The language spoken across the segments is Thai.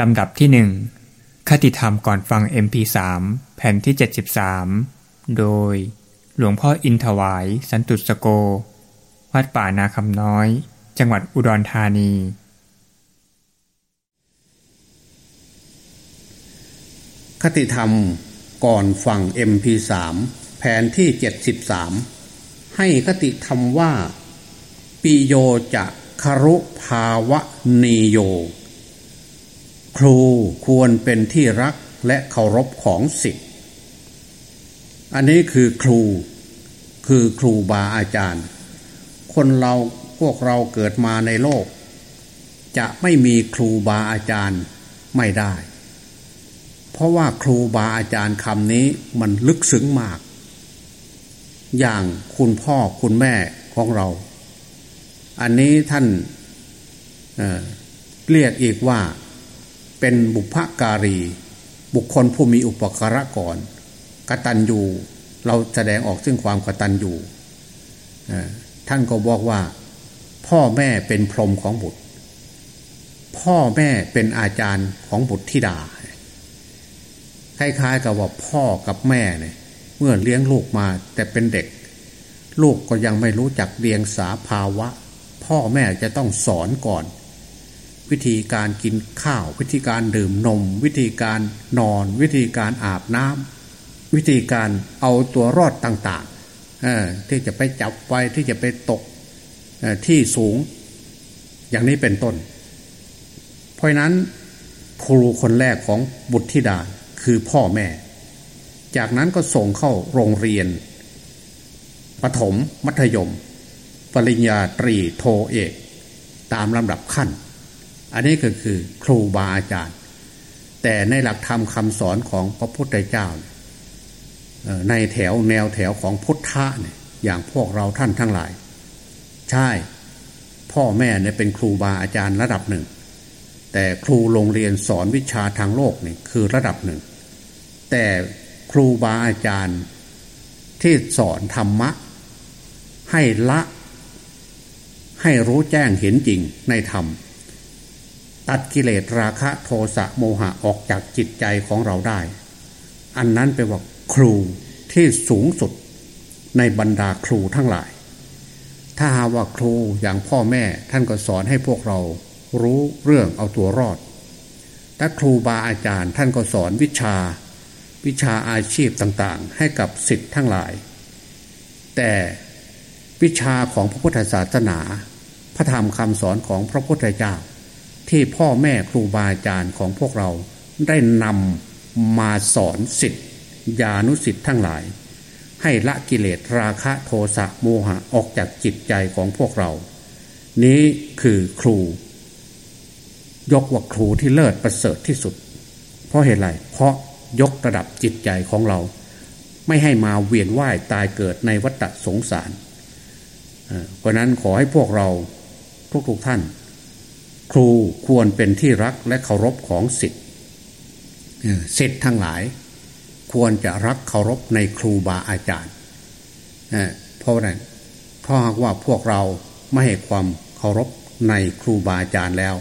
ลำดับที่หนึ่งคติธรรมก่อนฟัง MP3 แผ่นที่ 73 โดย หลวงพ่ออินถวาย สันตุสโก วัดป่านาคำน้อย จังหวัดอุดรธานี คติธรรมก่อนฟัง MP3 แผ่นที่ 73 ให้คติธรรมว่า ปิโยจะคารุภาวะนีโย ครูควรเป็นที่รักและเคารพของสิทธิ์อันนี้คือครูคือครูบาอาจารย์ คนเราพวกเราเกิดมาในโลก จะไม่มีครูบาอาจารย์ไม่ได้ เพราะว่าครูบาอาจารย์คำนี้มันลึกซึ้งมาก อย่างคุณพ่อคุณแม่ของเรา อันนี้ท่านเเรียกอีกว่า เป็นบุพการี บุคคลผู้มีอุปการะก่อนกตัญญูเราแสดงออกซึ่งความกตัญญูท่านก็บอกว่า พ่อแม่เป็นพรหมของบุตร พ่อแม่เป็นอาจารย์ของบุตรธิดาคล้ายๆกับว่าพ่อกับแม่เนี่ยเมื่อเลี้ยงลูกมาแต่เป็นเด็ก ลูกก็ยังไม่รู้จักเรียงสาภาวะ พ่อแม่จะต้องสอนก่อน วิธีการกินข้าว วิธีการดื่มนม วิธีการนอน วิธีการอาบน้ำวิธีการเอาตัวรอดต่างๆที่จะไปจับไฟที่จะไปตกที่สูง อย่างนี้เป็นต้น เพราะนั้นครูคนแรกของบุตรธิดาคือพ่อแม่ จากนั้นก็ส่งเข้าโรงเรียนปถมมัธยม ปริญญาตรีโทเอก ตามลำดับขั้น อันนี้ก็คือครูบาอาจารย์ แต่ในหลักธรรมคำสอนของพระพุทธเจ้า ในแถวแนวแถวของพุทธะเนี่ยอย่างพวกเราท่านทั้งหลาย ใช่ พ่อแม่เนี่ยเป็นครูบาอาจารย์ระดับหนึ่ง แต่ครูโรงเรียนสอนวิชาทางโลกนี่คือระดับหนึ่ง แต่ครูบาอาจารย์ที่สอนธรรมะ ให้ละ ให้รู้แจ้งเห็นจริงในธรรม ตัดกิเลสราคะโทสะโมหะออกจากจิตใจของเราได้ อันนั้นเป็นว่าครูที่สูงสุดในบรรดาครูทั้งหลาย ถ้าหาว่าครูอย่างพ่อแม่ท่านก็สอนให้พวกเรารู้เรื่องเอาตัวรอดถ้าครูบาอาจารย์ท่านก็สอนวิชา วิชาอาชีพต่างๆ ให้กับสิทธิ์ทั้งหลาย แต่วิชาของพระพุทธศาสนา พระธรรมคำสอนของพระพุทธเจ้า ที่พ่อแม่ครูบาอาจารย์ของพวกเราได้นำมาสอนสิทธิญานุสิทธิ์ทั้งหลาย ให้ละกิเลสราคะโทสะโมหะออกจากจิตใจของพวกเรา นี้คือครู ยกว่าครูที่เลิศประเสริฐที่สุด เพราะเหตุไรเพราะยกระดับจิตใจของเรา ไม่ให้มาเวียนว่ายตายเกิดในวัฏสงสารเพราะนั้นขอให้พวกเราทุกๆทท่าน ครูควรเป็นที่รักและเคารพของสิทธิ์สิทธิ์ทั้งหลาย ควรจะรักเคารพในครูบาอาจารย์เพราะนั้นเพราะหากว่าพวกเราไม่ให้ความเคารพในครูบาอาจารย์แล้ว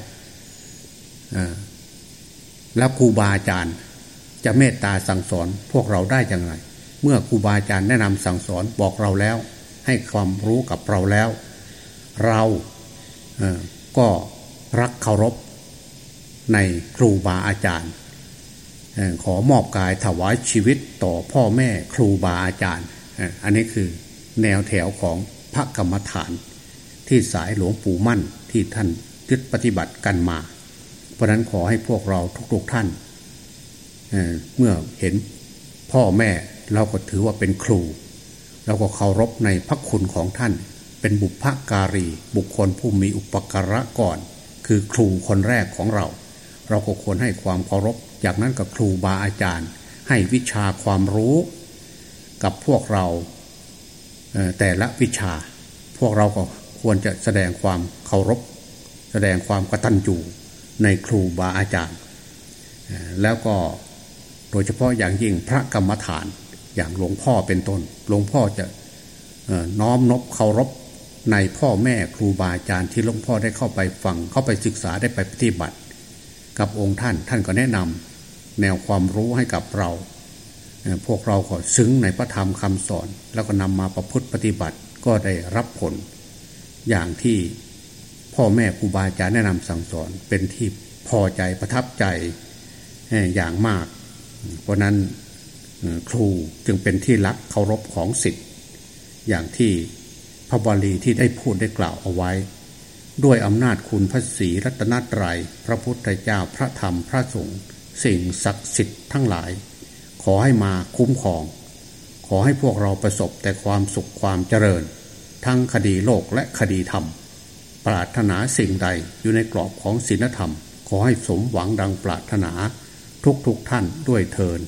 แล้วครูบาอาจารย์จะเมตตาสั่งสอนพวกเราได้อย่างไร เมื่อครูบาอาจารย์แนะนำสั่งสอนบอกเราแล้ว ให้ความรู้กับเราแล้ว เราก็ รักเคารพในครูบาอาจารย์ ขอมอบกายถวายชีวิตต่อพ่อแม่ครูบาอาจารย์ อันนี้คือแนวแถวของพระกรรมฐาน ที่สายหลวงปู่มั่นที่ท่านยึดปฏิบัติกันมา เพราะนั้นขอให้พวกเราทุกๆท่านเมื่อเห็นพ่อแม่เราก็ถือว่าเป็นครู เราก็เคารพในพระคุณของท่าน เป็นบุพการี บุคคลผู้มีอุปการะก่อน คือครูคนแรกของเรา เราก็ควรให้ความเคารพ จากนั้นกับครูบาอาจารย์ ให้วิชาความรู้กับพวกเราแต่ละวิชา พวกเราก็ควรจะแสดงความเคารพ แสดงความกตัญญูในครูบาอาจารย์ แล้วก็โดยเฉพาะอย่างยิ่งพระกรรมฐานอย่างหลวงพ่อเป็นต้น หลวงพ่อจะน้อมนบเคารพ ในพ่อแม่ครูบาอาจารย์ที่หลวงพ่อได้เข้าไปฟังเข้าไปศึกษาได้ไปปฏิบัติ กับองค์ท่านท่านก็แนะนำแนวความรู้ให้กับเรา พวกเราก็ซึ้งในพระธรรมคำสอน แล้วก็นำมาประพฤติปฏิบัติก็ได้รับผล อย่างที่พ่อแม่ครูบาอาจารย์แนะนำสั่งสอนเป็นที่พอใจประทับใจอย่างมาก เพราะนั้นครูจึงเป็นที่รักเคารพของสิทธิ์อย่างที่ พระบาลีที่ได้พูดได้กล่าวเอาไว้ ด้วยอำนาจคุณพระศรีรัตนตรัย พระพุทธเจ้าพระธรรมพระสงฆ์สิ่งศักดิ์สิทธิ์ทั้งหลาย ขอให้มาคุ้มครอง ขอให้พวกเราประสบแต่ความสุขความเจริญ ทั้งคดีโลกและคดีธรรม ปรารถนาสิ่งใดอยู่ในกรอบของศีลธรรม ขอให้สมหวังดังปรารถนาทุกๆทท่านด้วยเทิน